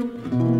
You.